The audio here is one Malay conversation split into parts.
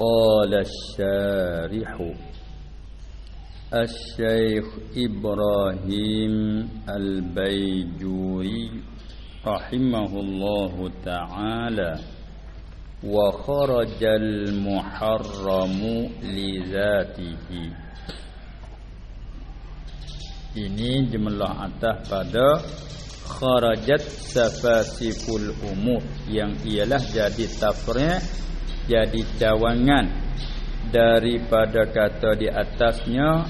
قال الشارح الشيخ إبراهيم البيجوري رحمه الله تعالى وخرج المحرم لذاته. Ini jumlah atas pada kharajat safasiful umur yang ialah jadi tafri' jadi cawangan. Daripada kata di atasnya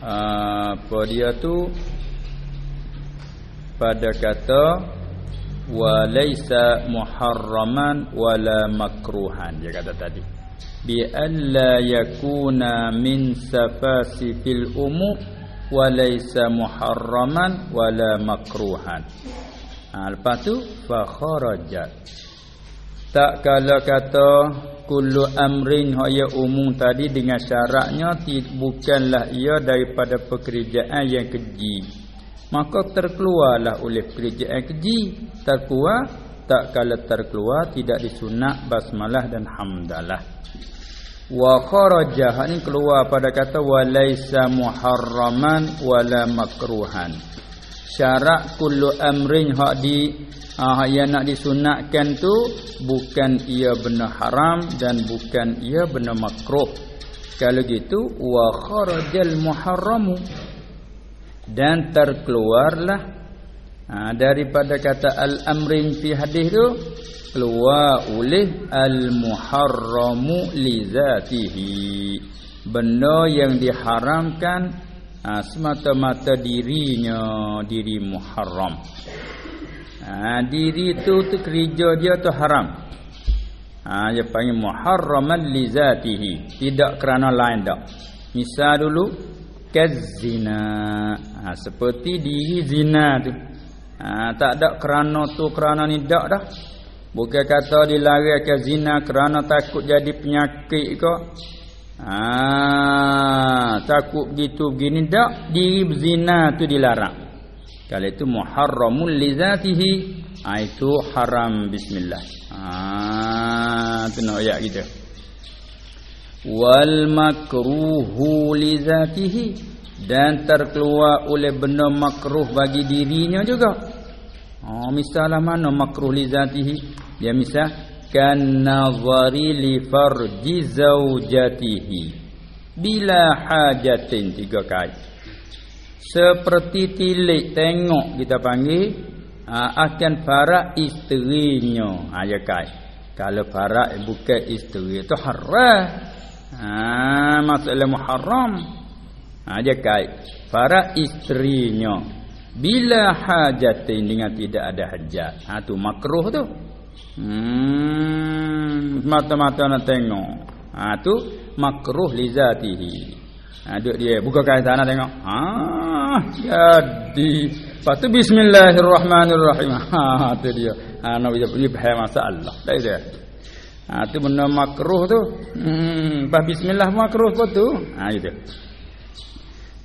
apa dia tu? Pada kata walaysa muharraman wala makruhan dia kata tadi. Bi alla yakuna min safasifil umur walaysa muharraman wala makruhan ha, lepas tu fa kharajat tak kala kata kullu amrin haya umum tadi dengan syaratnya bukanlah ia daripada pekerjaan yang keji. Maka terkeluarlah oleh pekerjaan keji. Terkeluar tak kala terkeluar tidak disunat basmalah dan hamdalah. Wa kharaja ini keluar pada kata walaisa muharraman wala makruhan. Syarat kullu amrin hak di Ah yang nak disunatkan tu bukan ia benar haram dan bukan ia benar makruh. Kalau gitu wa kharajal muharramu dan terkeluarlah ha, daripada kata al-amrin fi hadis tu keluar oleh al-muharramu li zatihi. Benda yang diharamkan ha, semata-mata dirinya diri muharram. Ha, diri tu tu kerja dia tu haram. Ha, dia panggil muharraman li zatihi. Tidak kerana lain dak misal dulu kazina ha, seperti diri zina tu. Ha, tak ada kerana tu kerana ni dak dah bukan kata dilarikan zina kerana takut jadi penyakit ke ha, takut begitu begini dak diri zina tu dilarang kalau itu muharramun li zatihi, ha, itu haram bismillah. Ah, tu nak ayat kita. Wal makruhu li zatihi dan terkeluar oleh benda makruh bagi dirinya juga. Oh, misalnya mana makruh li zatihi? Dia misal kan nazari li farji zaujatihi. Bila hajatin tiga kali. Seperti tilik tengok kita panggil ha, akan para isterinya. Ha ya kai. Kalau para bukan isteri itu haram. Ha masalah muharram. Ha ya kai. Para isterinya bila hajatin dengan tidak ada hajat ha tu makruh tu hmm mata-mata nak tengok ha tu makruh li zatihi Ha duk dia buka kain tanah tengok. Ha jadi. Lepas tu bismillahirrahmanirrahim. Ha tu dia. Ha nak dia pergi faham masalah. Tak dia. Ha tu benda makruh tu. Hmm pas bismillah makruh apa tu? Ha gitu.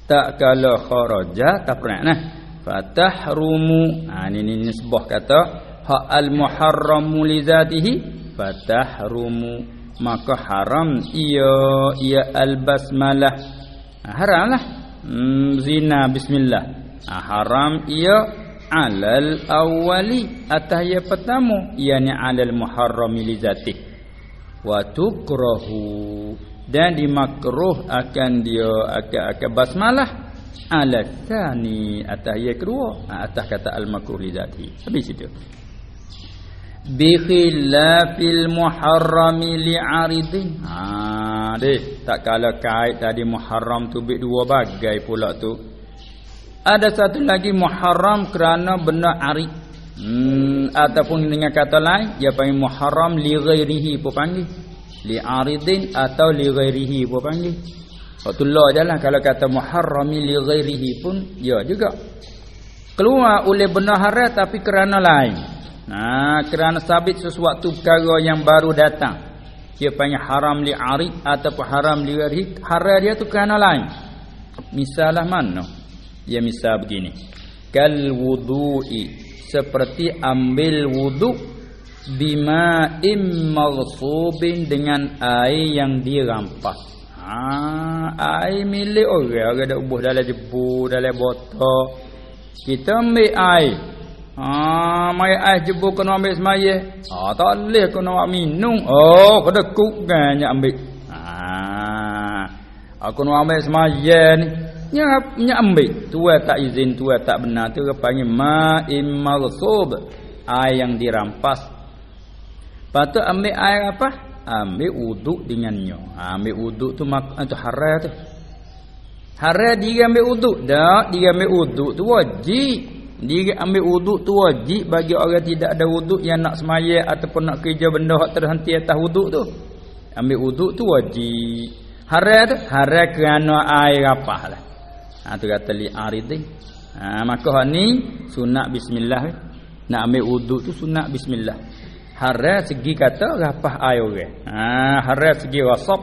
Tak kalau kharaja tak pernah nah. Fatahrumu. Ha ni ni sebuah kata. Ha al muharramu li zatihi. Fatahrumu. Maka haram ia ia al basmalah haramlah hmm, zina bismillah. Ha, haram ia alal awwali atas ia pertama. Ianya alal muharrami li zatih. Wa tukrahu. Dan dimakruh akan dia akan akan basmalah ala tsani atas ia kedua atas kata al makruh li zatih habis itu. Bi khilafil muharrami li'aridin. Ha deh. Tak kala kait tadi muharram tu bit dua bagai pula tu. Ada satu lagi muharram kerana benda arid. Hmm, ataupun dengan kata lain dia panggil muharram li ghairihi pun panggil. Li'aridin atau li ghairihi pun panggil waktu lah jalan kalau kata muharrami li ghairihi pun ya juga keluar oleh benda haram tapi kerana lain Nah, kerana sabit sesuatu perkara yang baru datang. Dia panggil haram li arid ataupun haram li warid. Haram dia tu kerana lain. Misalah mana? Ya misal begini. Kal wudu'i seperti ambil wudu bima immaghsubin dengan air yang dirampas ha air milik orang. Orang dak ubuh dalam jebu dalam botol kita ambil air. Ha mai air jebu kena ambil semaya ha tak leh kena minum. Oh kada kuk kan ambil. Ha aku nak ambil semaya ni. Nyap ambil. Tua tak izin tua tak benar. Tu panggil ma'im maghsub. Air yang dirampas. Patut ambil air apa ambil wuduk dengannya. Ha, ambil wuduk tu mak tu haram tu. Haram dia ambil wuduk. Dak dia ambil wuduk tu wajib. Dia ambil wuduk tu wajib bagi orang tidak ada wuduk yang nak semaya ataupun nak kerja benda hak terhenti atas wuduk tu. Ambil wuduk tu wajib. Haram tu haram kerana air apa lah. Ha tu kata li aridin. Ha maka ni sunat bismillah. Nak ambil wuduk tu sunat bismillah. Haram segi kata rapah air orang. Ha haram segi wasap.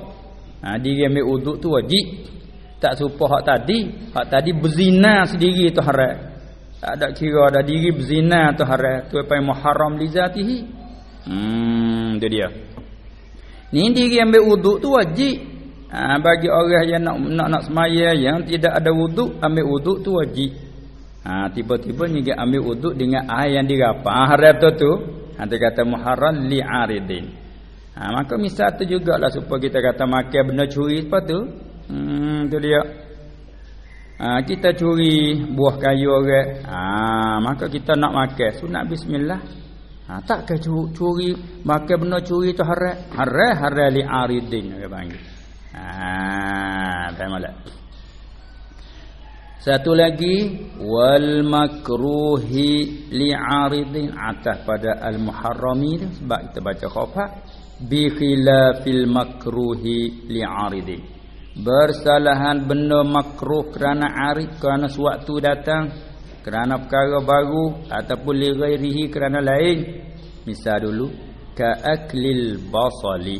Ha dia ambil wuduk tu wajib. Tak serupa hak tadi. Hak tadi berzina sendiri tu haram. Tak ada kira ada diri berzina tu haram. Tu apa yang muharram li zatihi. Hmm tu dia. Ni diri ambil wuduk tu wajib. Ha, bagi orang yang nak nak nak semaya yang tidak ada wuduk ambil wuduk tu wajib. Ha tiba-tiba ni dia ambil wuduk dengan air yang dirapa. Ha haram tu tu. Ha dia kata muharram li aridin. Ha maka misal tu jugalah supaya kita kata makan benda curi apa tu. Hmm tu dia. Ha kita curi buah kayu orang. Ha maka kita nak makan sunat bismillah. Ha tak ke curi, curi makan benda curi tu haram. Haram haram li aridin dia panggil. Faham tak? Satu lagi wal makruhi li'aridin atas pada al muharrami sebab kita baca khafah bi khilafil makruhi li'aridin. Bersalahan benda makruh kerana arid kerana suatu datang kerana perkara baru ataupun li ghairihi kerana lain. Misal dulu ka aklil basali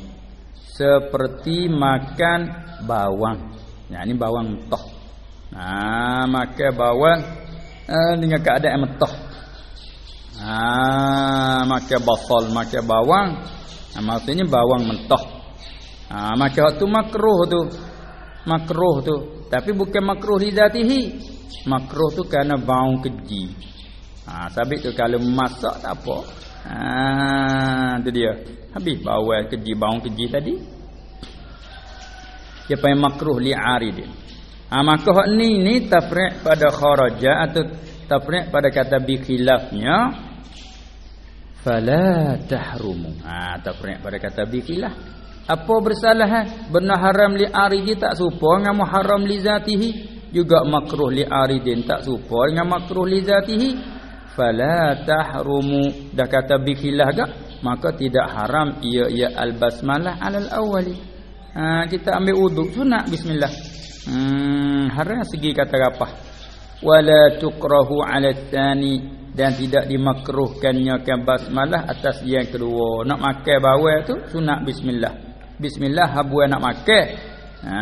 seperti makan bawang. Ya ini bawang mentah. Nah, makan bawang eh, dengan keadaan mentah. Ah, makan basal, makan bawang. Nah, maksudnya bawang mentah. Ah, makan tu makruh tu. Makruh tu. Tapi bukan makruh li zatihi. Makruh tu kerana bau keji. Ah, sabit tu kalau masak tak apa. Ah, tu dia. Habis bawal keji bau keji tadi. Dia panggil makruh li'aridin. Ha, maka hak ni ni tafri' pada kharaja atau tafri' pada kata bi khilafnya. Fala tahrumu. Ha tafri' pada kata bi khilaf. Apa bersalah ha? Benar haram li'aridin tak serupa dengan muharram li zatihi. Juga makruh li'aridin tak serupa dengan makruh li zatihi. Fala tahrumu. Dah kata bi khilaf gak? Maka tidak haram ia ia al basmalah alal awwali. Ha, kita ambil wuduk sunat bismillah hmm haram segi kata apa wala tukrahu ala tsani dan tidak dimakruhkannya kan basmalah atas yang kedua. Nak makan bawal tu sunat bismillah. Bismillah habwa nak makan. Ha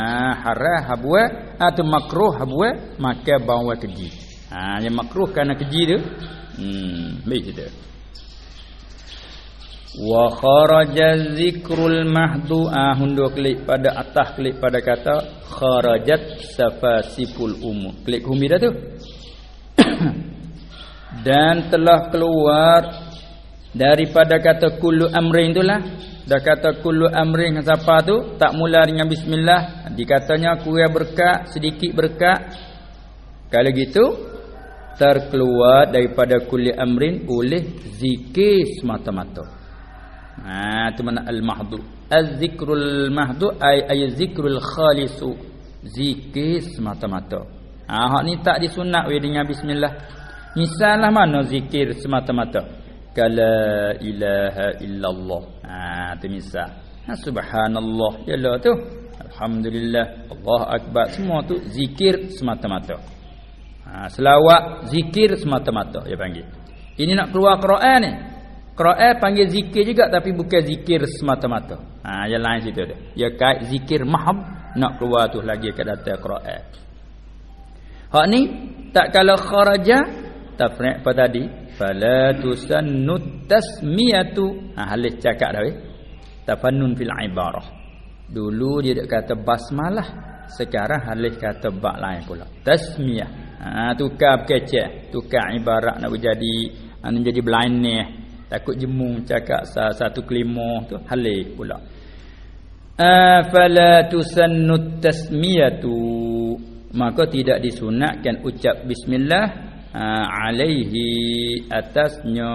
haram habwa atau makruh habwa makan bawal keji. Ha yang makruh kerana keji tu. Hmm, baik kita. Wa kharaja zikrul mahdu ah hundur klik pada atas klik pada kata kharajat safasiful umum. Klik humi dah tu. Dan telah keluar daripada kata kullu amrin itulah dah kata kullu amrin siapa tu tak mula dengan bismillah dikatanya kurang berkat sedikit berkat kalau gitu terkeluar daripada kulli amrin oleh zikir semata-mata. Ha tu mana al-mahdu. Az-zikrul mahdu ay ay zikrul khalisu. Zikir semata-mata. Ha hak ni tak disunat we dengan bismillah. Misalnya mana zikir semata-mata? Kala ilaha illallah. Ha tu misal. Ha subhanallah. Yalah tu. Alhamdulillah. Allah akbar. Semua tu zikir semata-mata. Ha, selawat zikir semata-mata dia panggil. Ini nak keluar Quran ni. Quran panggil zikir juga tapi bukan zikir semata-mata. Ha yang lain situ dia. Ya kait zikir mahab nak keluar tu lagi ke datang Quran. Hak ni tak kalau kharaja tafri' apa tadi? fala tusannut tasmiyatu ha halih cakap dah eh tafannun fil ibarah dulu dia dak kata basmalah sekarang halih kata bak lain pula tasmiyah ha tukar kecek tukar ibarat nak jadi nak jadi blind ni takut jemu cakap satu kelima tu halih pula. Afala tusannut tasmiyatu. Maka tidak disunatkan ucap bismillah uh, alaihi atasnya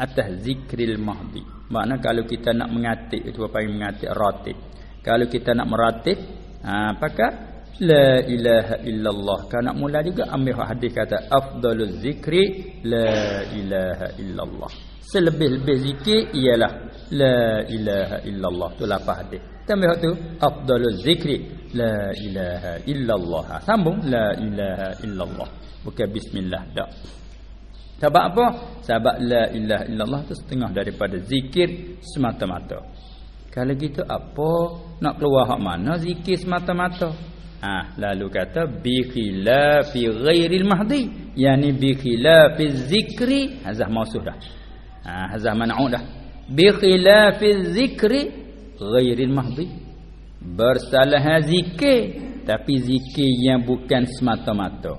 atas zikril mahdi. Makna kalau kita nak mengatik itu apa yang mengatik? Ratib. Kalau kita nak meratib ha apakah? La ilaha illallah. Kalau nak mula juga ambil hadis kata afdaluz zikri la ilaha illallah selebih-lebih zikir ialah la ilaha illallah. Tu lapar hadis tambah tu afdaluz zikri la ilaha illallah. Ha, sambung la ilaha illallah. Bukan bismillah tak. Sebab apa? Sebab la ilaha illallah tu setengah daripada zikir semata-mata. Kalau gitu apa nak keluar hak mana zikir semata-mata? Ha lalu kata bi khilafi ghairil mahdi. Yani bi khilafi zikri. Hazah mausuh dah ha hazah man'u dah bi khilafi zikri ghairil mahdi bersalah zikir tapi zikir yang bukan semata-mata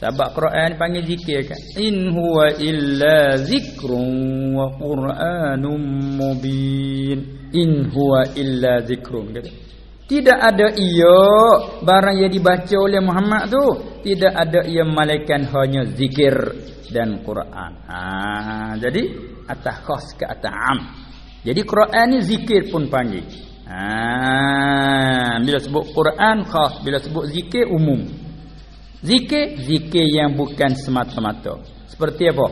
sebab Quran panggil zikir kan. In huwa illa zikrun wa Qur'anum mubin. In huwa illa zikrun kata. Tidak ada ia barang yang dibaca oleh Muhammad tu, tidak ada ia malaikat hanya zikir dan Quran. Ha, jadi atas khas ke atas am. Jadi Quran ni zikir pun panggil. Ha, bila sebut Quran khas, bila sebut zikir umum. Zikir zikir yang bukan semata-mata. Seperti apa?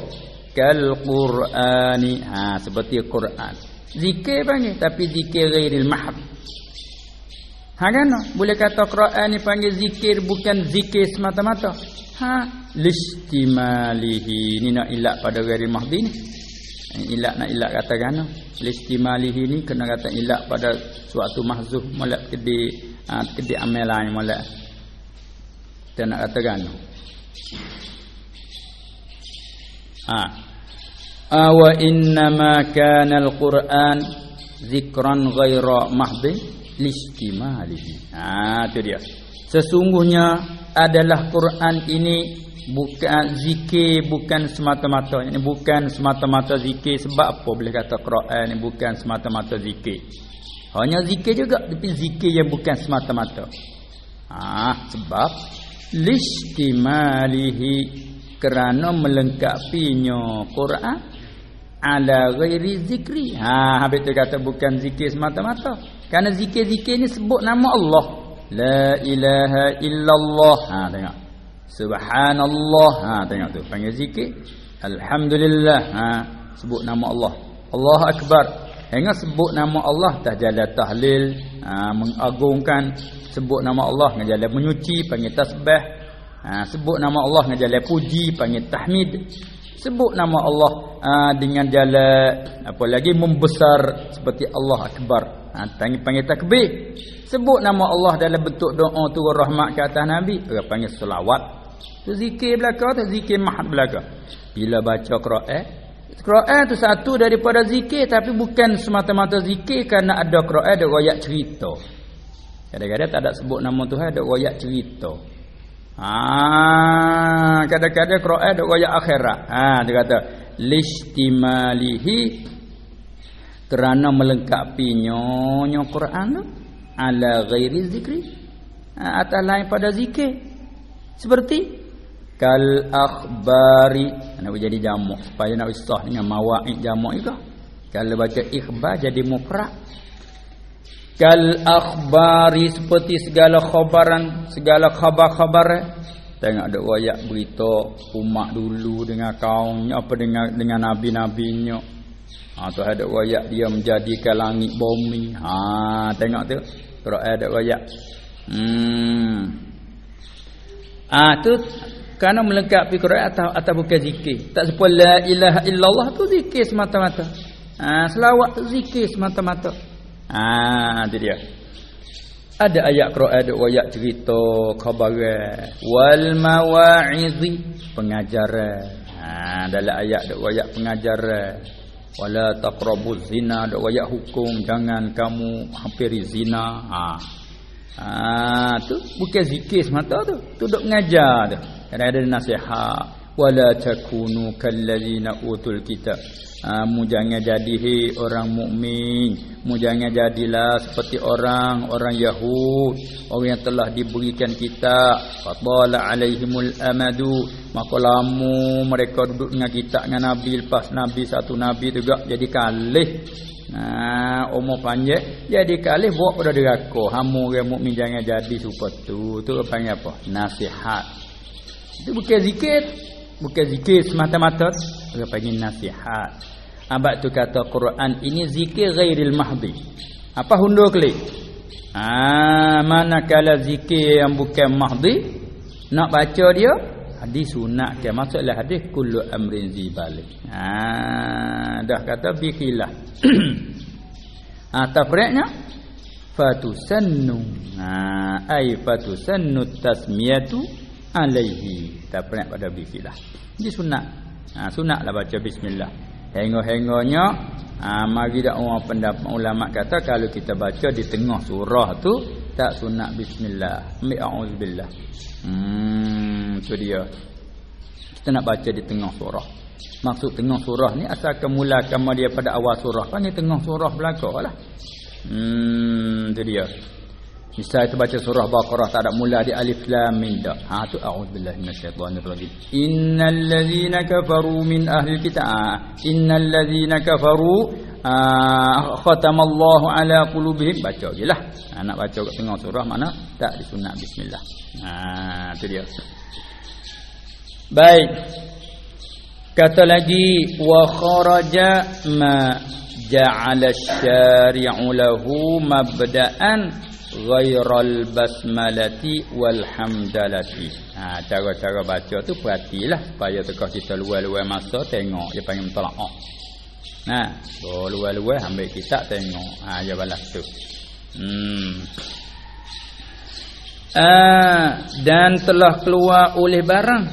Kal Qur'ani. Ha seperti Quran. Zikir panggil tapi zikir ghairil mahd. Ha kan? Boleh kata Quran ni panggil zikir bukan zikir semata-mata. Ha listimalihi ni nak ilak pada ghairil mahdi ni. Ilak nak ilak kata kan? Listimalihi ni kena kata ilak pada suatu mahzuf molek kedi ha, kedi amalan molek. Kita nak katakan ha. Awa inna ma kana alquran zikran ghaira mahdi listimalihi. Ha tu dia. Sesungguhnya adalah Quran ini bukan zikir bukan semata-mata. Ini bukan semata-mata zikir sebab apa boleh kata Quran ini bukan semata-mata zikir. Hanya zikir juga tapi zikir yang bukan semata-mata. Ah sebab listimalihi kerana melengkapinya Quran ala ghairi zikri. Ha habis tu kata bukan zikir semata-mata. Kerana zikir-zikir ni sebut nama Allah. La ilaha illallah. Ha tengok subhanallah. Ha tengok tu. Panggil zikir. Alhamdulillah. Ha sebut nama Allah. Allah akbar. Hingga sebut nama Allah. Tahjala tahlil. Ha, mengagungkan. Sebut nama Allah. Dengan jalan menyuci panggil tasbih. Ha, sebut nama Allah. Dengan jalan puji panggil tahmid. Sebut nama Allah. Ha, dengan jalan apa lagi membesar seperti Allah akbar. Ha, panggil, panggil takbir. Sebut nama Allah dalam bentuk doa turun rahmat ke atas nabi. Panggil selawat tu zikir belaka tu zikir mahad belaka bila baca Quran Quran tu satu daripada zikir tapi bukan semata-mata zikir kerana ada Quran ada royak cerita. Kadang-kadang tak ada sebut nama Tuhan ada royak cerita. Ha, kadang-kadang Quran ada royak akhirat. Ha, dia kata listimalihi kerana melengkapinya nya Quran tu ala ghairi zikri. Ha, atas lain pada zikir. Seperti kal akhbari. Nak jadi jamak. Supaya nak usah dengan mawa'id jamak juga kalau baca ikhbar jadi mufrad. Kal akhbari. Seperti segala khabaran. Segala khabar-khabar. Tengok ada wayak berita umat dulu dengan kaumnya. Apa dengan dengan nabi-nabinya. Ha tu ada wayak dia menjadikan langit bumi. Ha tengok tu. Quran ada wayak hmm. Ah tu kerana melengkapi Quran atau atau bukan zikir. Tak sepa la ilaha illallah tu zikir semata-mata. Ha, selawat zikir semata-mata. Ha, itu dia. Ada ayat Quran ada ayat cerita khabar wal mawa'izi pengajaran. Ha, dalam ayat dok ayat pengajaran wala taqrabuz zina dok ayat hukum jangan kamu hampiri zina. Ha. Ha tu bukan zikir semata tu. Tu dok mengajar tu. Ada nasihat wala takunu kallazina utul kitab ha, mu jangan jadi he orang mukmin mu jangan jadilah seperti orang orang Yahud orang yang telah diberikan kitab fatala alaihimul amadu maka lama mereka duduk dengan kitab dengan nabi lepas nabi satu nabi juga jadi kalih Nah, umur panjang jadi kalih buat pada deraka. Hamu orang mukmin jangan jadi seperti tu. Tu panggil apa? Nasihat. Itu bukan zikir. Bukan zikir semata-mata. Dia panggil nasihat. Abad tu kata Quran ini zikir ghairil mahdi. Apa hundur klik? Ah, mana kala zikir yang bukan mahdi nak baca dia hadis sunat ke maksudlah hadis kullu amrin zibalik. Ah, dah kata bikilah. ah, tafriqnya fatusannu. Ah, ai fatusannu tasmiyatu alaihi. Tafriq pada bikilah. Ini sunat. Ah, sunatlah baca bismillah. Hengok-hengoknya ha, mari dak orang pendapat ulama kata kalau kita baca di tengah surah tu tak sunat bismillah. Mi auzubillah. Hmm tu dia. Kita nak baca di tengah surah. Maksud tengah surah ni asal kemulakan dia pada awal surah kan ni tengah surah belakalah. Hmm tu dia. Misal kita baca surah Baqarah tak ada mula di alif lam mim dak. Ha tu a'udzubillahi minasyaitonir rajim. Innal ladzina kafaru min ahli kitab. Innal ladzina kafaru khatamallahu ala qulubihim baca jelah. Ha, nak baca kat tengah surah mana tak disunat bismillah. Ha tu dia. Baik. Kata lagi wa kharaja ma ja'ala asy-syari'u lahu mabda'an ghairal basmalati walhamdalati. Ha cara-cara baca tu perhatilah supaya tekah kita luar-luar masa tengok dia panggil mutalaah. Ha, luar-luar ambil kitab tengok. Ha dia balas tu. Hmm. Ah dan telah keluar oleh barang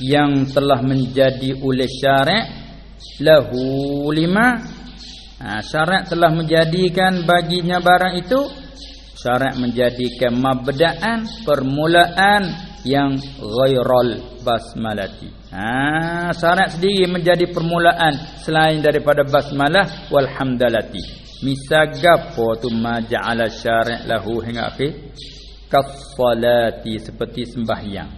yang telah menjadi oleh syarak lahu lima ha, syarat telah menjadikan baginya barang itu syarat menjadikan mabda'an permulaan yang ghairal basmalati. Ha syarat sendiri menjadi permulaan selain daripada basmalah walhamdalati. Misal gapo tu maja'ala syarat lahu hingga akhir kasalati seperti sembahyang.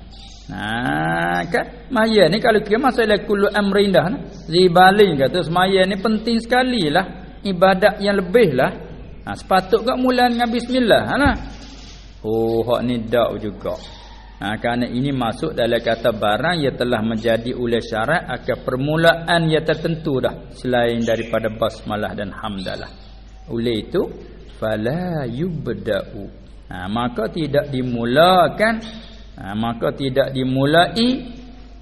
Nah, kan maya ni kalau kira masalah kullu amrin dah nah. Zibalin kata semaya ni penting sekali lah. Ibadat yang lebih lah Ha, sepatut kau mula dengan bismillah. Ha, nah. Oh, hak ni dak juga. Ha, kerana ini masuk dalam kata barang yang telah menjadi oleh syarat akan permulaan yang tertentu dah. Selain daripada basmalah dan hamdalah. Oleh itu, fala yubda'u. Ha, maka tidak dimulakan. Ha, maka tidak dimulai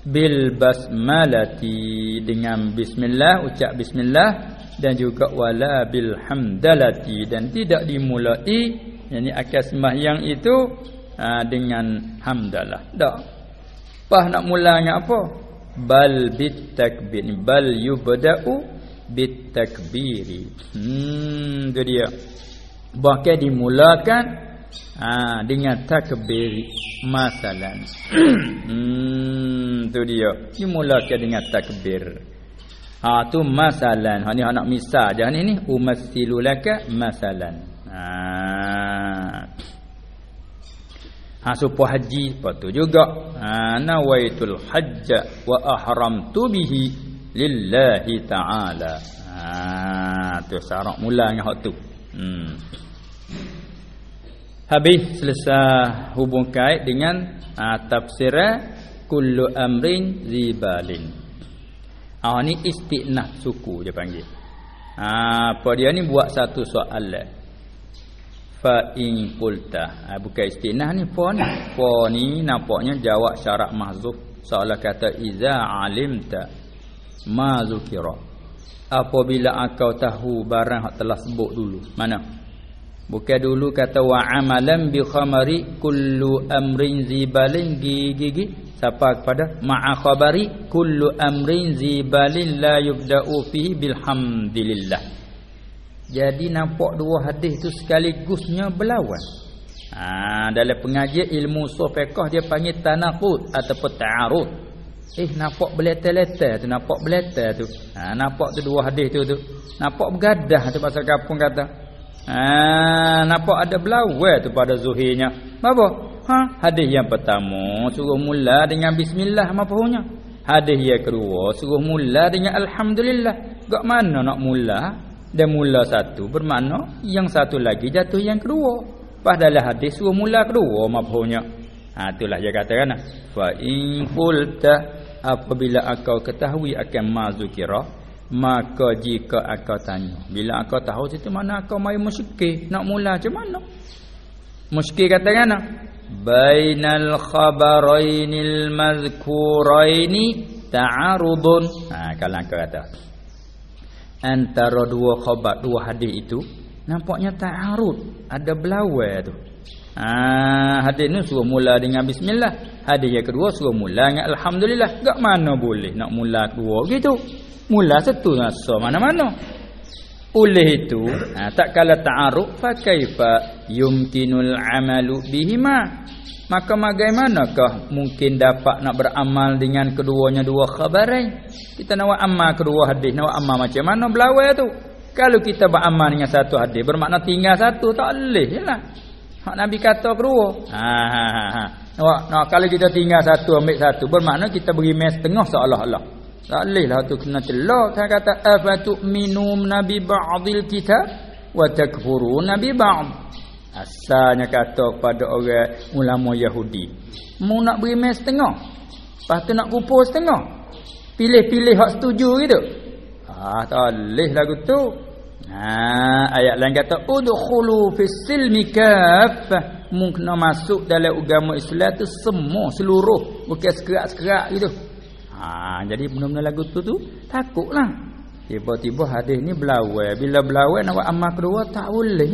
bil basmalati dengan bismillah ucap bismillah dan juga wala bil hamdalati dan tidak dimulai yakni akal sembahyang itu ha, dengan hamdalah. Dak pah nak mulanya apa? Bal bit takbir bal yubda'u bit takbiri hmm tu dia. Bahkan dimulakan ha, dengan takbir masalan. Hmm tu dia. Dimulakan dengan takbir Ha tu masalan. Ha ni nak misal je ni ni umassilu laka masalan. Ha. Ha supo haji patu juga. Ha nawaitul hajj wa ahramtu bihi lillahi ta'ala. Ha tu syarat mulanya hak tu. Hmm. Habis selesai hubung kait dengan ha, tafsir kullu amrin zibalin. Ah ni istinah suku dia panggil. Ha, apa dia ni buat satu soalan. Fa in qulta. Ha, bukan istinah ni fa ni. Fa ni nampaknya jawab syarat mahzuf. Soalan kata iza alimta ma zukira. Apabila engkau tahu barang yang telah sebut dulu. Mana? Bukan dulu kata wa amalan bi khamari kullu amrin zibalin gigi siapa kepada ma'a khabari kullu amrin zibalin la yubda'u fihi bilhamdillah. Jadi nampak dua hadis tu sekaligusnya berlawan. Ha, dalam pengajian ilmu usul fiqh dia panggil tanaqud ataupun ta'arud. Eh nampak beletel-letel tu nampak beletel tu. Ha, nampak tu dua hadis tu tu. Nampak bergadah tu pasal kampung kata. Ha, nampak ada belawai tu pada zuhirnya. Apa? Ha, hadis yang pertama suruh mula dengan bismillah punya? Hadis yang kedua suruh mula dengan alhamdulillah. Gak mana nak mula? Dan mula satu bermakna yang satu lagi jatuh yang kedua. Padahal hadis suruh mula kedua punya? Ha, itulah dia katakan. Fa in qulta apabila engkau ketahui akan mazukira maka jika aku tanya bila aku tahu situ mana aku mai musyrik nak mula macam mana? Musyrik kata kan bainal khabarainil mazkuraini ta'arudun. Ha kalau aku kata. Antara dua khabar dua hadis itu nampaknya ta'arud. Ada belawai tu. Ha hadis ni suruh mula dengan bismillah. Hadis yang kedua suruh mula dengan alhamdulillah. Gak mana boleh nak mula kedua gitu mula satu rasa mana-mana. Oleh itu ha, tak kala ta'aruf fa yumkinul amalu bihima? Maka bagaimanakah mungkin dapat nak beramal dengan keduanya dua khabarai kita nak amal kedua hadis nak amal macam mana? Belawai tu. Kalau kita beramal dengan satu hadis bermakna tinggal satu tak boleh jelah hak nabi kata kedua. Ha ha ha, ha. Nak, nak kalau kita tinggal satu ambil satu bermakna kita beri mes tengah seolah-olah tak boleh lah tu kena celak. Saya kata afatu minum nabi ba'dil kitab wa takfurun nabi ba'd. Asalnya kata kepada orang ulama Yahudi. Mu nak beri mes setengah. Lepas tu nak kupur setengah. Pilih-pilih hak setuju gitu. Ah tak boleh lagu tu. Ha, ayat lain kata udkhulu fis silmi kaffah. Mu kena masuk dalam agama Islam tu semua seluruh bukan sekerak-sekerak gitu. Ha, jadi benar-benar lagu tu tu takutlah. Tiba-tiba hadis ni belawai. Bila belawai nak buat amal kedua tak boleh.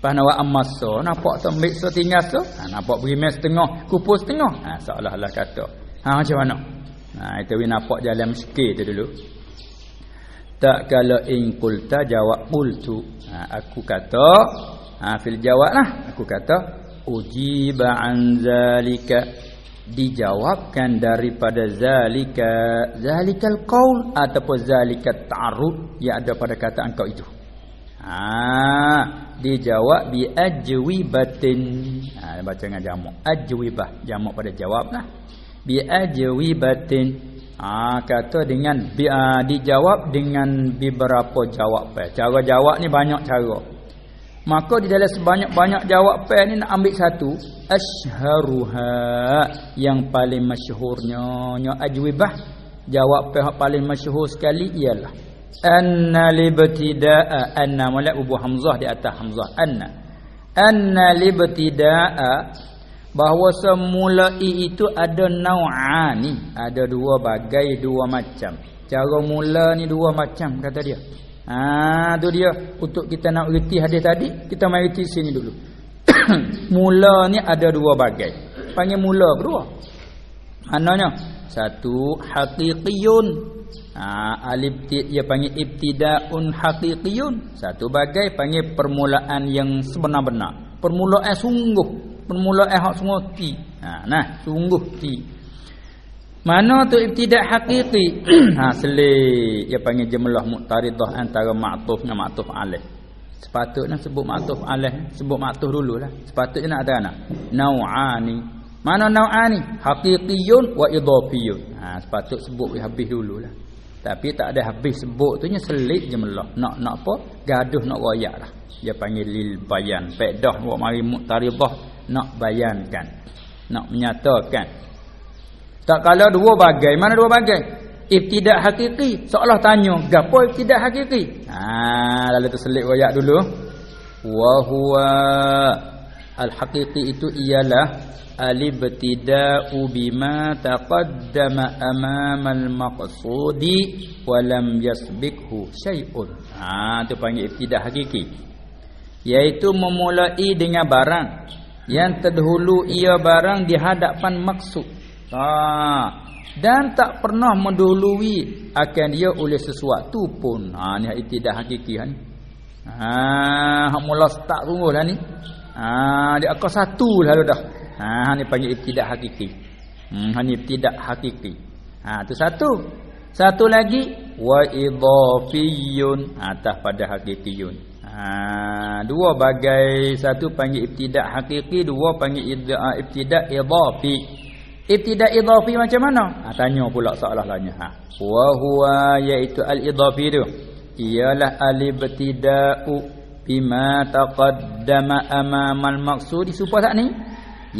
Pas nak buat amal so, nampak tu ambil so tinggal so. Ha, nampak beri mes setengah, kupus setengah. Ha, seolah-olah kata. Ha, macam mana? Ha, itu we nampak jalan sikit tu dulu. Tak kalau in qulta jawab qultu. Ha, aku kata, ha, fil jawab lah. Aku kata, ujiba an zalika dijawabkan daripada zalika zalikal qaul ataupun zalikat ta'arud yang ada pada kata engkau itu. Ha dijawab bi ajwibatin. Ha baca dengan jamak. Ajwibah jamak pada jawablah. Bi ajwibatin. Ha kata dengan bi, uh, dijawab dengan beberapa jawapan cara jawab ni banyak cara Maka di dalam sebanyak-banyak jawapan ni nak ambil satu. Ashharuha Yang paling masyhurnya. Nya ajwibah Jawapan yang paling masyhur sekali ialah Anna libtida'a Anna mulai ubu Hamzah di atas Hamzah. Anna. Anna libtida'a Bahawa semula itu ada naw'ani Ada dua bagai, dua macam. Cara mula ni dua macam kata dia Ha tu dia untuk kita nak reti hadis tadi kita mai reti sini dulu. mula ni ada dua bagai. Panggil mula kedua. Maknanya satu haqiqiyun. Ha alif dia panggil ibtidaun haqiqiyun. Satu bagai panggil permulaan yang sebenar-benar. Permulaan sungguh. Permulaan hak semua ti. Ha nah sungguh ti. Mana tu ibtidak hakiki? ha selit dia panggil jumlah muqtaridah antara ma'tuf dengan ma'tuf alaih. Sepatutnya sebut ma'tuf alaih, sebut ma'tuf dululah. Sepatutnya nak ada anak. Nau'ani. Mana nau'ani? Haqiqiyun wa idhafiyun. Ha sepatut sebut habis dululah. Tapi tak ada habis sebut tu nya selit jumlah. Nak nak apa? Gaduh nak royak lah. Dia panggil lil bayan. Pedah buat mari muqtaridah nak bayankan. Nak menyatakan tak kala dua bagai. Mana dua bagai? Ibtidak hakiki. Seolah tanya. Gapo ibtidak hakiki? Ha, lalu terselit wayak dulu. Wahuwa al-hakiki itu ialah al-ibtida'u bima taqaddama amamal maqsudi walam yasbikhu syai'un. Ha, itu panggil ibtidak hakiki. Iaitu memulai dengan barang Yang terdahulu ia barang di hadapan maksud ha. Dan tak pernah mendahului Akan dia oleh sesuatu pun. Ha, Ini tidak hakiki ha, ni. Ha, Hak mula start tunggu dah ni. Ha, Dia akan satu lalu dah. Ha, Ini panggil tidak hakiki. Hmm, Ini tidak hakiki. Ha, Itu satu. Satu lagi Wa idhafiyun. Atas pada hakikiyun. Ha, Dua bagai. Satu panggil ibtidak hakiki Dua panggil ibtidak idhafi Ibtidak idhafi macam mana? Ha, tanya pula soalan lainnya ha. Wa huwa iaitu al-idhafi tu. Ialah al-ibtida'u Bima taqaddama amamal maksudi Supaya tak ni?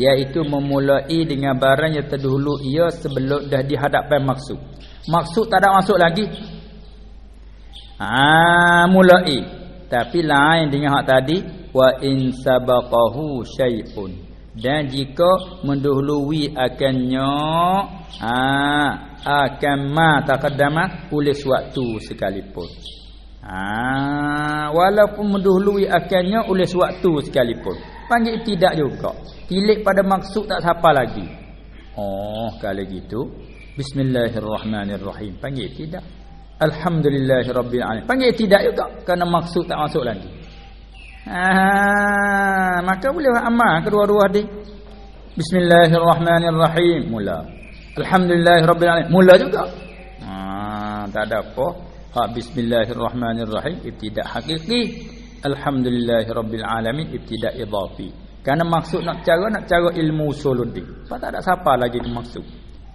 Iaitu memulai dengan barang yang terdahulu Ia sebelum dah dihadapkan maksud. Maksud tak ada masuk lagi. Ah, mulai. Tapi lain dengan hak tadi. Wa in sabaqahu syai'un Dan jika mendahului akannya ah, Akan ma taqaddama Oleh suatu sekalipun. Ah, Walaupun mendahului akannya Oleh suatu sekalipun. Panggil tidak juga. Tilik pada maksud tak siapa lagi. Oh kalau gitu. Bismillahirrahmanirrahim. Panggil tidak. Alhamdulillahirrabbilalamin Panggil tidak juga. Kerana maksud tak masuk lagi ha, Maka boleh amal kedua-dua hadis Bismillahirrahmanirrahim. Mula. Alhamdulillahirrabbilalamin. Mula juga. Ha, Tak ada apa. Ha, Bismillahirrahmanirrahim. Ibtidak hakiki. Alhamdulillahirrabbilalamin. Ibtidak idhafi. Kerana maksud nak cara nak cara ilmu usuluddin. Sebab tak ada siapa lagi tu maksud.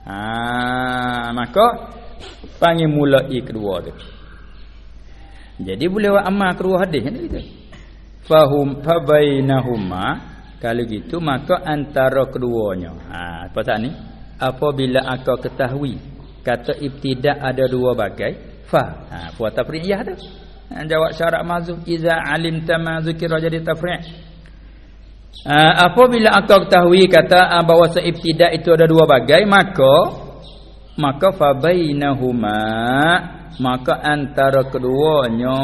Ha, maka panggil mulai kedua tu. Jadi boleh buat amal kedua hadis ni kita. Fahum fabainahuma kalau gitu maka antara keduanya. Ha, apa tak ni? Apabila aku ketahui kata ibtidak ada dua bagai fa. Ha, buat tafriyah tu. Ha, jawab syarat mazhub iza alimta ma zikra jadi tafri'. Uh, apabila aku ketahui kata uh, bahawa ibtidak itu ada dua bagai maka maka fabainahuma maka antara keduanya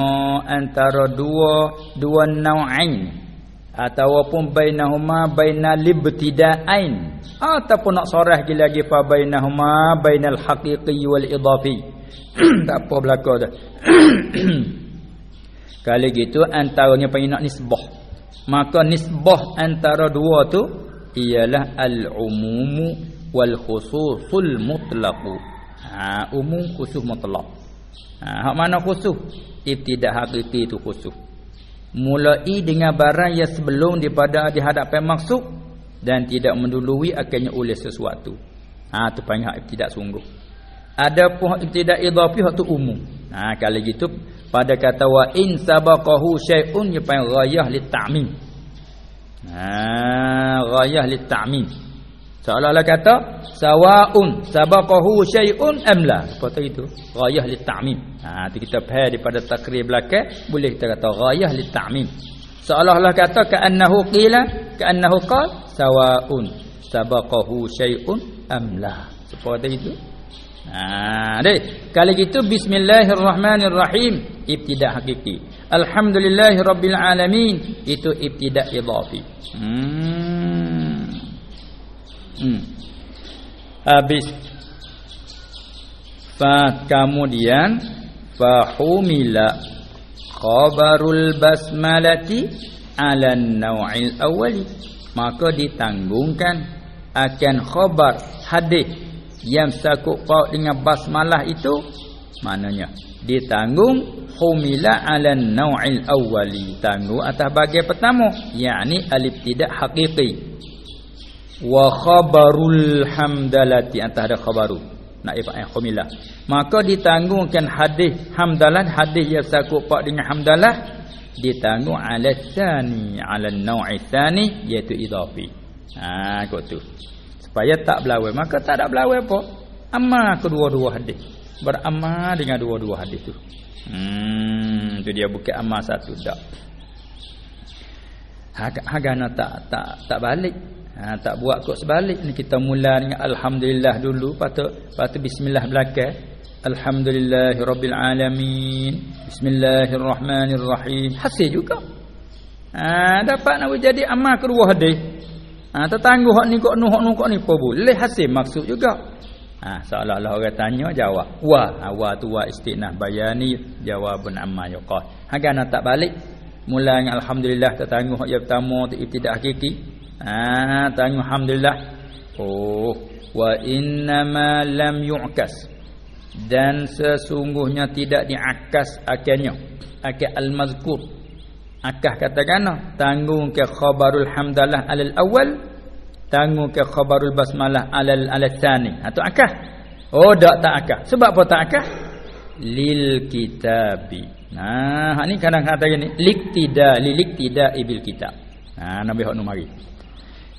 antara dua dua nau'ain. Ataupun bainahuma bainal ibtida'ain. Ataupun nak sorah lagi lagi fabainahuma bainal haqiqi wal idafi. Tak apa belaka dah. Kalau gitu antaranya pengen nak nisbah. Maka nisbah antara dua tu ialah al-umumu wal khususul mutlaq ha umum khusus mutlaq ha hak mana khusus ibtidak hakiki itu khusus mulai dengan barang yang sebelum daripada dihadapan maksud dan tidak mendului akhirnya oleh sesuatu. Ha tu panggil ibtidak sungguh. Ada pun ibtidak idhafi hak tu umum. Ha kalau gitu pada kata wa in sabaqahu syai'un ya panggil ghayah li ta'mim ha ghayah li ta'mim seolah-olah kata sawaun sabaqahu syai'un am la seperti itu ghayah li ta'mim ha tu kita faham daripada takrir belakang boleh kita kata ghayah li ta'mim seolah-olah kata ka'annahu qila ka'annahu qal sawaun sabaqahu syai'un am la seperti itu Ha deh. Kalau gitu bismillahirrahmanirrahim ibtidak hakiki. Alhamdulillahirabbil alamin itu ibtidak idhafi. Hmm. Hmm. Habis. Fa kemudian fa humila khabarul basmalati ala an-naw'il awwali. Maka ditanggungkan akan khabar hadis yang sakut paut dengan basmalah itu. Maknanya ditanggung humila ala nau'il awwali. Tanggung atas bahagian pertama yakni al-ibtida' haqiqi wa khabarul hamdalati. Atas ada khabaru. Nak ifat yang humila maka ditanggungkan hadis hamdalah hadis yang sakut paut dengan hamdalah ditanggung ala tsani ala nau'i tsani iaitu idhafi ha kau tu. Supaya tak berlawan. Maka tak ada berlawan apa. Amal kedua-dua hadis. Beramal dengan dua-dua hadis tu. Hmm tu dia bukan amal satu dak. Hagana tak tak tak balik ha, tak buat kok sebalik ni kita mula dengan alhamdulillah dulu patut patut bismillah belakang alhamdulillahirabbil alamin bismillahirrahmanirrahim hasil juga Ha, dapat nak jadi amal kedua hadis. Ha, tertangguh hak ni kok nu hak nu kok ni apa boleh hasil maksud juga. Ha, seolah-olah orang tanya jawab. Wa, ha, wa tu wa istinah bayani jawabun amma yuqal. Hagan nak tak balik. Mulanya alhamdulillah tertangguh hak yang pertama tu ibtidak hakiki. Ha, tangguh alhamdulillah. Oh, wa inna ma lam yu'kas. Dan sesungguhnya tidak diakas akhirnya. Akhir al-mazkur. Akah katakan tanggung ke khabarul hamdalah alal awal tanggung ke khabarul basmalah alal alal thani. Atau ha, akah oh tak tak akah sebab apa tak akah lil kitabi. Nah ha, ni kadang kata gini liktida liliktida ibil kitab. Nah nabi hok mari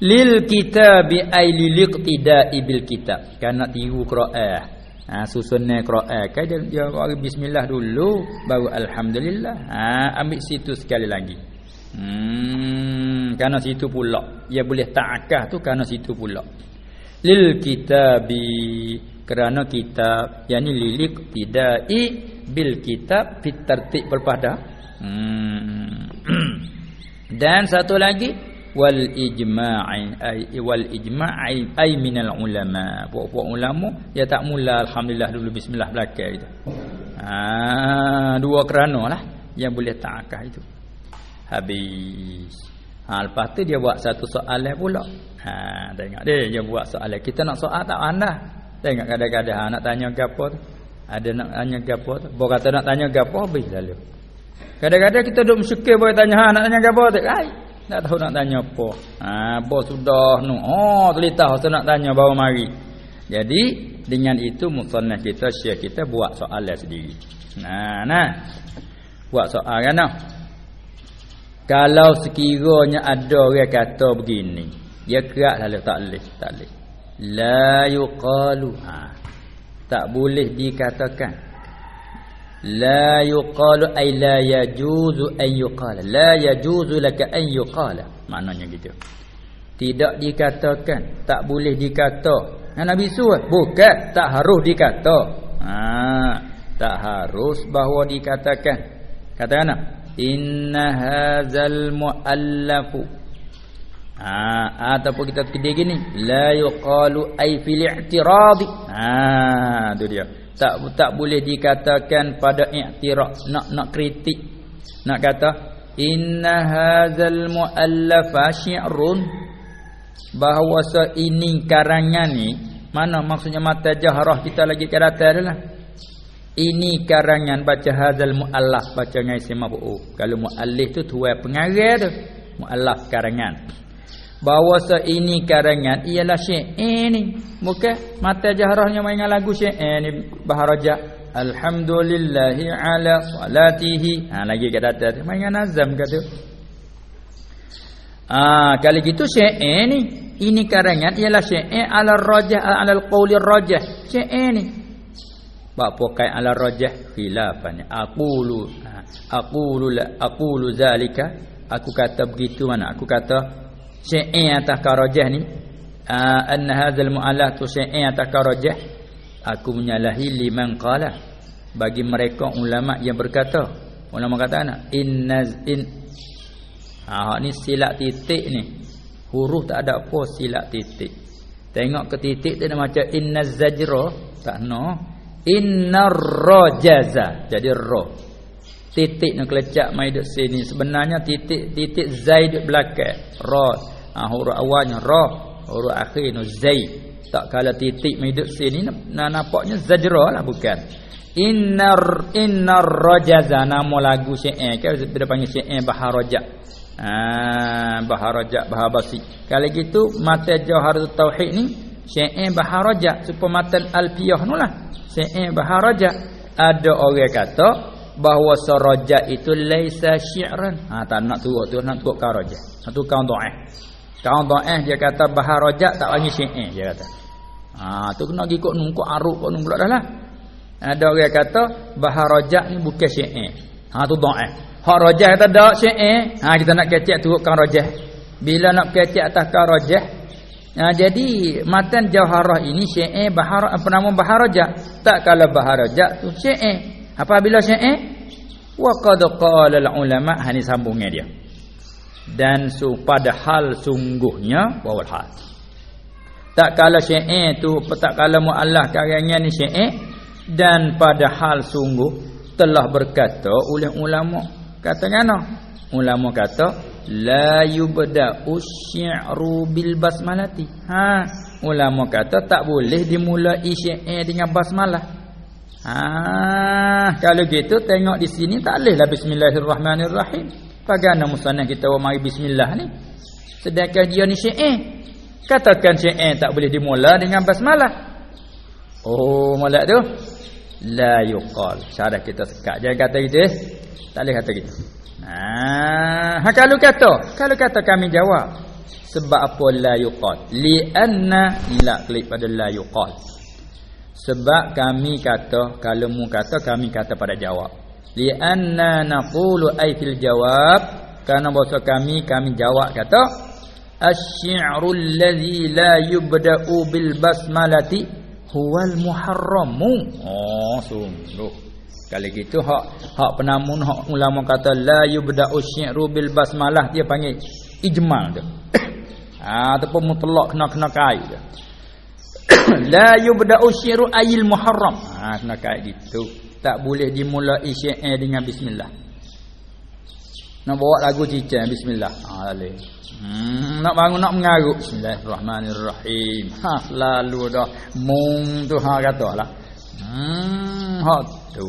lil kitabi ay liliktida ibil kitab kan nak tiru qiraah Ha susunnya Quran kan dia, dia bismillah dulu baru alhamdulillah. Ha ambil situ sekali lagi. Hmm kerana situ pula dia boleh ta'akah tu kerana situ pula. Lil kitabi kerana kitab yakni lilik tidai bil kitab fit tertib berpada. Hmm. Dan satu lagi wal ijma'i ay wal ijma'i ay minal ulama. Puak-puak ulama dia tak mula alhamdulillah dulu bismillah belakang itu. Ha dua kerana lah yang boleh takah itu. Habis. Ha lepas tu dia buat satu soalan pula. Ha tengok dia dia buat soalan kita nak soal tak anda tengok kadang-kadang ha, nak tanya ke tu. Ada nak tanya ke tu. Bo kata nak tanya ke apa habis lalu. Kadang-kadang kita duk mensyukir boleh tanya ha nak tanya ke apa tu? Ai tak tahu nak tanya apa. Ha, bos sudah nu. Oh, telitah saya nak tanya bawa mari. Jadi dengan itu musannaf kita syekh kita buat soalan sendiri. Nah, nah. Buat soal kan nah. Kalau sekiranya ada orang kata begini, dia kerak lalu tak boleh, tak boleh. La yuqalu. Ha. Tak boleh dikatakan la yuqalu ay la yajuzu an yuqala. La yajuzu laka an yuqala. Maknanya gitu. Tidak dikatakan tak boleh dikata ha, nabi suruh bukan tak harus dikata ha tak harus bahawa dikatakan. Katakan inna hadzal muallafu. Ha ataupun kita kedai gini la yuqalu ay fil i'tiradi ha tu dia tak tak boleh dikatakan pada i'tiraf. Nak nak kritik. Nak kata inna hadzal muallafa syi'run. Bahawa ini karangan ni mana maksudnya mata jahrah kita lagi ke atas adalah ini karangan baca hadzal muallaf baca ngai semabu kalau muallif tu tuai pengarang tu muallaf karangan bahawa ini karangan. Ialah syair ni. Bukan mata jahrahnya main lagu syair ni baharaja alhamdulillahi ala salatihi. Ha lagi kat atas. Main nazam kata ah kali gitu syair ni. Ini karangan ialah syair ala rajah ala alqauli rajah syair ni. Apa kai ala rajah khilafan. Aqulu ha, aqulu aqulu zalika. Aku kata begitu mana? Aku kata syai'in atas karajah ni uh, anna hadzal mu'allah tu syai'in atas karajah aku menyalahi liman qala. Bagi mereka ulama yang berkata ulama kata ana inna in ha ni silap titik ni. Huruf tak ada apa silap titik. Tengok ke titik dia macam inna zajra tak no inna rajaza jadi ra titik nak kelecak mai duk sini. Sebenarnya titik titik zaid belakang. Ra. Ha, huruf awalnya ra. Huruf akhir no zai tak kala titik mai duk sini nak nampaknya zajra lah bukan? Innar innar rajaza. Nama lagu syair kan dia panggil syair baharaja ha baharaja bahabasi kalau gitu mata jawharut tauhid ni syair baharaja supaya matan alfiyah nulah. Syair baharaja ada orang kata bahawa saraja itu laisa syi'ran. Ha tak nak turut tu nak turut karaja satu kaum dhaif kaum dhaif dia kata baharaja tak panggil syi'in dia kata. Ha tu kena ikut nungku aruk nung pula dah lah. Ada orang kata baharaja ni bukan syi'in ha tu dhaif hak raja kata dak syi'in ha kita nak kecek turut karaja bila nak kecek atas karaja Ha, jadi matan jauharah ini syi'in bahar apa nama baharaja tak kala baharaja tu syi'in apabila syi'in wa qad qala al ulama hani sambungnya dia. Dan su padahal sungguhnya wawal hal. Tak kala syai' tu tak kala muallah karangan ni syai' dan padahal sungguh telah berkata oleh ulama kata ngano ulama kata la yubda usyi'ru bil basmalati. Ha ulama kata tak boleh dimulai syai' dengan basmalah ha kalau gitu tengok di sini tak lehlah bismillahirrahmanirrahim Bagaimana musannah kita mari bismillah ni? Sedangkan dia ni syi'in. Katakan syi'in tak boleh dimula dengan basmalah. Oh, molek tu. La yuqal. Syarat kita sekat. Jangan kata gitu. Tak boleh kata gitu. Nah, ha, kalau kata, kalau kata kami jawab. Sebab apa la yuqal? Li'anna la klik pada la yuqal. Sebab kami kata, kalau mu kata, kami kata pada jawab. Lianna naqulu ay fil jawab. Karena bahasa kami kami jawab kata asy-syi'ru allazi la yubda'u bil basmalati huwal muharramu. Oh sungguh. Kalau gitu hak hak penamun hak ulama kata la yubda'u syi'ru bil basmalah dia panggil ijmal tu. Ah ataupun mutlak kena kena kait dia la yubda'u syi'ru ayil muharram. Ah kena kait gitu. Tak boleh dimulai syi'ir dengan bismillah. Nak bawa lagu cicang bismillah. Ha boleh hmm, nak bangun nak mengaruk bismillahirrahmanirrahim. Ha lalu dah. Mung tu ha katalah. Hmm ha tu.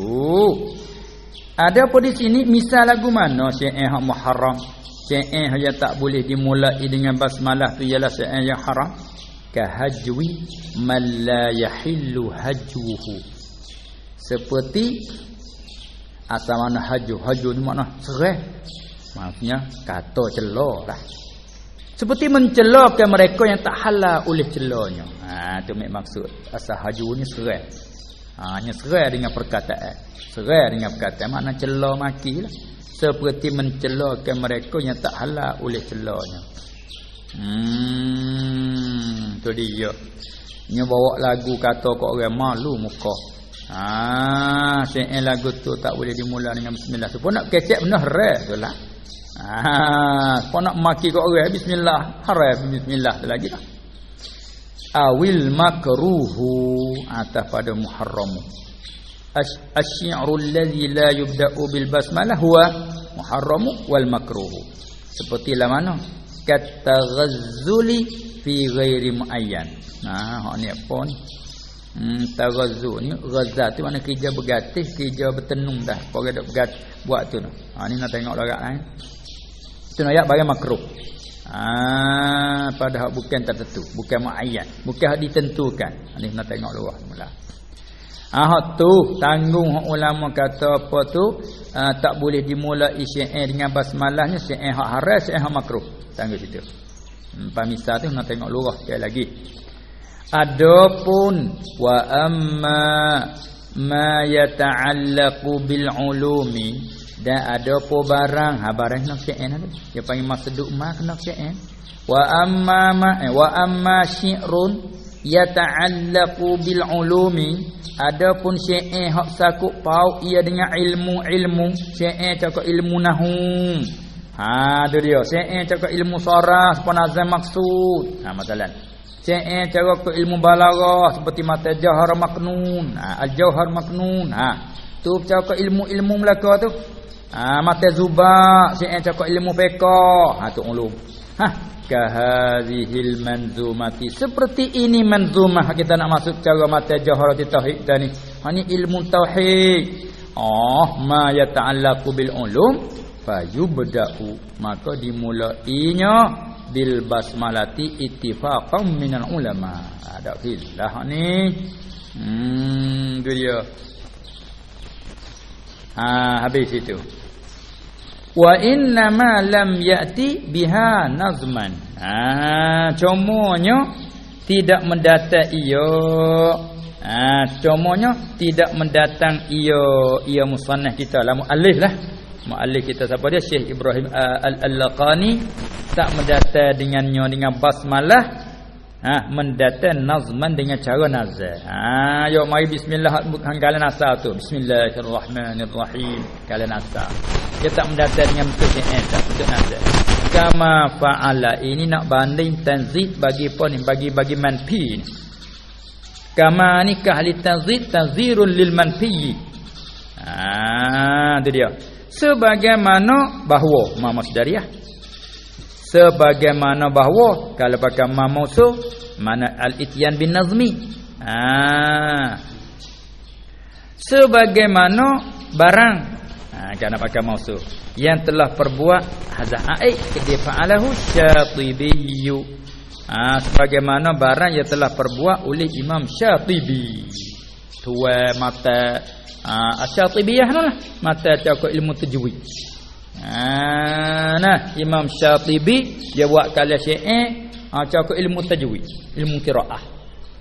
Ada apa di sini misal lagu mana? Syi'ir hak muharram. Syi'ir yang tak boleh dimulai dengan basmalah tu ialah syi'ir yang haram kahajwi man la yahillu hajwuhu. Seperti mana haju? Haju ni makna serai maksudnya kata celah lah. Seperti mencelahkan mereka yang tak halal oleh celahnya ha tu maksud asal haju ni serai ha, hanya serai dengan perkataan. Serai dengan perkataan makna celah maki lah. Seperti mencelahkan mereka yang tak halal oleh celahnya hmm tu dia Nya bawa lagu kata kok orang malu muka Ah, syair lagu tu tak boleh dimula dengan bismillah. Siapa nak kecek benar haram tu lah. Ah, siapa nak maki kat orang bismillah, haram bismillah tu lagi lah. Awil makruhu atas pada muharram. Asy-syi'ru alladhi la yubda'u bil basmalah huwa muharram wal makruhu. Seperti lah mana? Kata ghazzuli fi ghairi muayyan. Nah, hak ni apa ni? Hmm, tagazu ni ghazza tu mana kerja bergatih, kerja bertenung dah. Kau ada bergat buat tu. Ha ni nak tengok larat eh. Tu ayat bagi makruh. Ah, padahal bukan tertentu, bukan muayyan, bukan ditentukan. Ha ni nak tengok luar mula. Ah tu tanggung hak ulama kata apa tu uh, tak boleh dimulai syi'ir dengan basmalahnya syi'ir hak haram syi'ir hak makruh. Tanggung situ. Hmm, tu nak tengok luar sekali lagi. Adapun wa amma ma yata'allaqu bil ulumi dan ada apa barang ha barang nak syi'an ada dia panggil masduk ma kena syi'an wa amma ma eh, wa amma syi'run yata'allaqu bil ulumi adapun syi'an hak sakut pau ia dengan ilmu-ilmu syi'an cakap ilmu nahwu ha tu dia syi'an cakap ilmu sarah penazam maksud ha masalah Syair cara ke ilmu balaghah seperti mata jauhar maknun. Ha, al-jauhar maknun. Ha. Tu cara ke ilmu-ilmu Melaka tu. Ha, mata zuba, syair cara ilmu fiqh. Ha tu ulum. Ha, kahazihil manzumati. Seperti ini manzumah kita nak masuk cara mata jauhar tauhid tadi. Ha ni ilmu tauhid. Oh, ma yata'allaqu bil ulum fayubda'u. Maka dimulainya bil basmalati ittifaqan minal ulama ada khilaf ni hmm tu dia ha habis itu wa inna ma lam yati biha nazman. Ha cumanya tidak mendatang ia ha cumanya tidak mendatang ia ia musannah kita lah muallif lah. Muallif kita siapa dia? Syekh Ibrahim uh, Al-Laqani tak mendata dengannya dengan basmalah Ha mendata nazman dengan cara nazal. Ha yo mari bismillah hang kalian asal tu. Bismillahirrahmanirrahim. Kalian asal. Dia tak mendata dengan betul eh tak betul nazal. Kama fa'ala ini nak banding tanzid bagi ni bagi bagi manfi. Kama ni kahli tanzid tanzirun lil manfi. Ha tu dia. Sebagaimana bahawa ma masdariyah sebagaimana bahawa kalau pakai ma mausul mana al-ityan bin nazmi. Ha. Sebagaimana barang. Ha kerana pakai mausul yang telah perbuat hadza aid kedi fa'alahu syatibiyyu ha sebagaimana barang yang telah perbuat oleh Imam Syatibi. Tua mata. Ha asyatibiyah lah. Mata cakap ilmu tajwid Ha, nah Imam Syatibi dia buat kalam syair ha cakap ilmu tajwid, ilmu qiraah.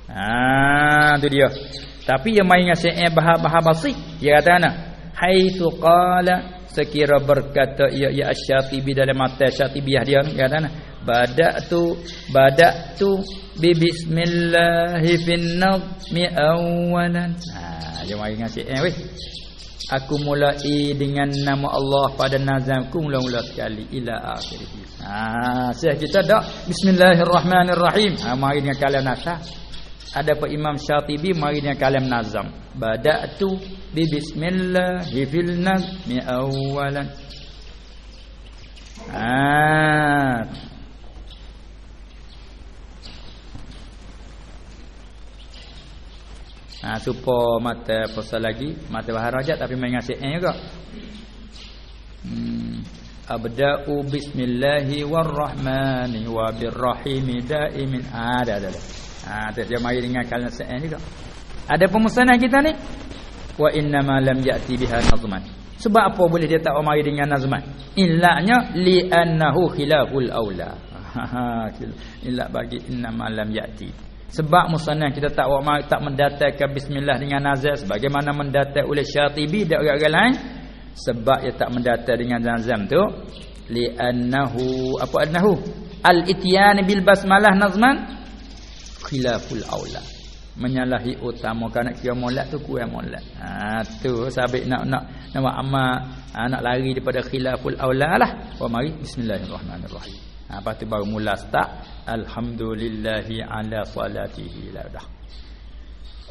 Ha tu dia. Tapi yang main dengan syair bahasa basi, dia kata ana haitsu qala sekira berkata ya ya Syatibi dalam mata Syatibiyah dia dia kata ana badatu badatu bi bismillah fin nadmi awalan. Ha dia main dengan syair weh. Aku mulai dengan nama Allah pada nazamku mula-mula sekali ila akhir. Ha, saya kita dak bismillahirrahmanirrahim. Ha, mari dengan kalam nasah. Ada pak Imam Syatibi mari dengan kalam nazam. Bada'tu bi bismillah fil nazmi awalan. Ha, Ha supo mata pasal lagi, mata bahar rajat tapi main ngasih eh juga. Hmm. Abda'u bismillahi warrahmani wa birrahimi daimin. Ha ada ada. Ha dia mari dengan kalam sa'an juga. Ada pemesanan kita ni. Wa inna ma lam ya'ti biha nazman. Sebab apa boleh dia tak mari dengan nazman? Illanya li annahu khilaful aula. Ha ha illa bagi inna ma lam ya'ti. Sebab musannaf kita tak tak mendatangkan bismillah dengan nazar sebagaimana mendatang oleh Syatibi dan orang-orang lain. Sebab dia tak mendatang dengan nazam tu. Li annahu apa annahu? Al ityan bil basmalah nazman. Khilaful aula. Menyalahi utama. Kerana kira molat tu kurang molat ha tu sabit nak nak nak amal. Ha, nak lari daripada khilaful aula lah. Wa mari. Bismillahirrahmanirrahim Ha, tu baru mula start. Alhamdulillahi ala salatihi lah dah.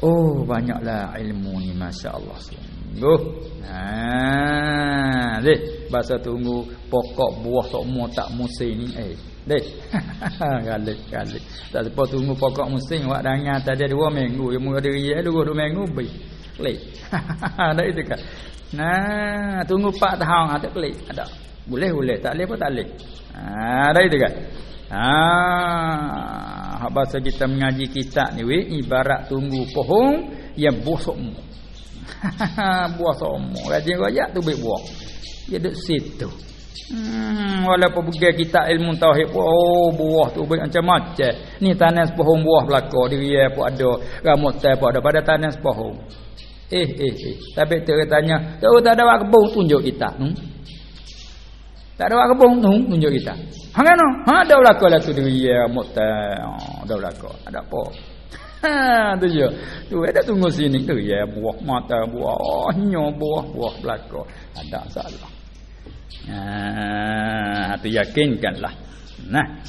Oh banyaklah ilmu ni Masya Allah Sungguh. Haa Dek. Bahasa tunggu Pokok buah semua tak musim ni. Eh Dek. Galik Galik Tak sempat tunggu pokok musim Wak dangan tadi dua minggu. Yang mula diri ya Dua dua minggu Bik Klik. Ada itu kan Nah Tunggu empat tahun Ada klik. Ada. Boleh boleh. Tak boleh pun tak boleh Ha dah itu kan. Hak bahasa kita mengaji kitab ni we ibarat tunggu pohon yang semua. buah semua. Rajin royak tu baik buah. Dia duduk situ. Hmm, walaupun pergi kita ilmu tauhid pun oh buah tu baik macam-macam. Ni tanah pohon buah belaka dia pun ada, rambut tai pun ada pada tanah pohon. Eh eh eh. Tapi tu tanya, "Tu tak ada kebun tunjuk kita." Hmm? Tak ada orang kebun tu tunjuk kita. Hang kan? Ha ada belaka lah tu dia muta. Oh, ada belaka. Ada apa? Ha tu je. Tu ada tunggu sini tu ya buah mata buah oh, nyo buah buah belaka. Ada salah. Ha tu yakinkanlah. Nah.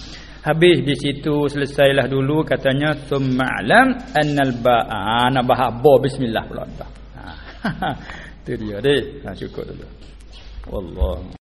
Habis di situ selesailah dulu katanya summa'lam annal ba'a ana bahas ba bismillah pula. Ha. tu dia deh. Ha cukup dulu. Wallahu